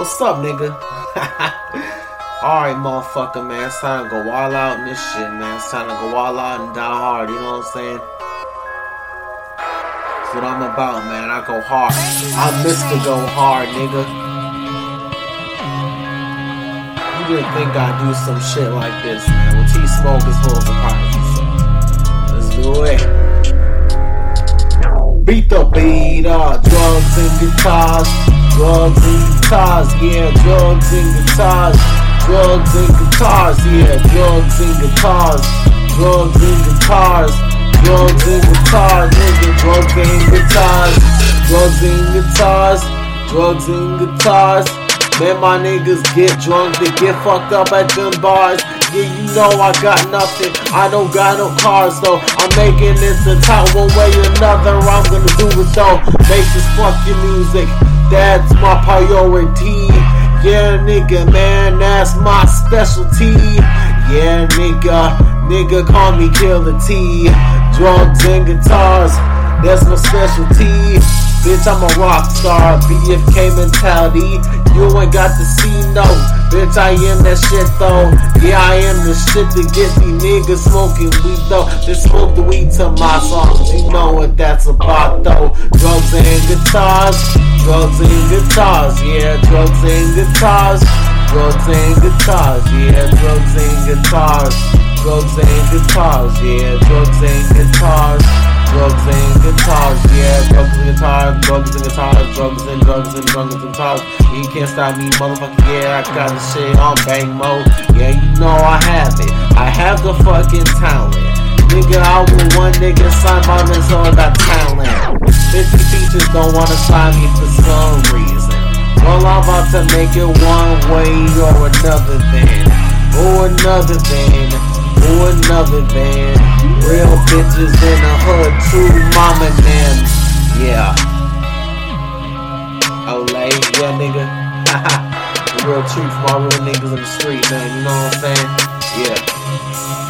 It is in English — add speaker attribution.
Speaker 1: What's up, nigga? Alright, motherfucker, man. It's time to go all out in this shit, man. It's time to go all out and die hard, you know what I'm saying? That's what I'm about, man. I go hard. I miss to go hard, nigga. You didn't think I'd do some shit like this, man. Well, T Smoke is full of surprises, let's do it. Beat the beat up, drugs and guitars, drugs and guitars, yeah, drugs and guitars, drugs and guitars, yeah, drugs and guitars, drugs and guitars, drugs and guitars, nigga, drugs and guitars, drugs and guitars, drugs and guitars. Man, my niggas get drunk, they get fucked up at them bars. Yeah, you know I got nothing. I don't got no cars though. I'm making it to top one way or another. I'm gonna do it though. Make this fucking music. That's my priority. Yeah, nigga, man, that's my specialty. Yeah, nigga, nigga, call me Killa T. Drugs and guitars, that's my specialty. Bitch, I'm a rock star, BFK mentality. You ain't got to see no. Bitch, I am that shit though. Yeah, I am the shit to get these niggas smoking weed though. They smoke the weed to my songs. You know what that's about though. Drugs and guitars. Yeah, drugs and guitars, drugs and guitars. Yeah, drugs and guitars, drugs and guitars. Yeah, drugs and guitars. Drugs and guitars, yeah, drugs and guitars, drugs and guitars, drugs and drugs and drugs and guitars. You can't stop me, motherfucker, yeah, I got the shit on bang mode. Yeah, you know I have it. I have the fucking talent. Nigga, I will one nigga sign my so I got talent. 50 features don't wanna sign me for some reason. Well, I'm about to make it one way or another then. Or another then. Or another then. Real bitches in the hood, true mama them. Yeah. Olay, yeah, nigga. real truth, my real niggas in the street, man. You know what I'm saying? Yeah.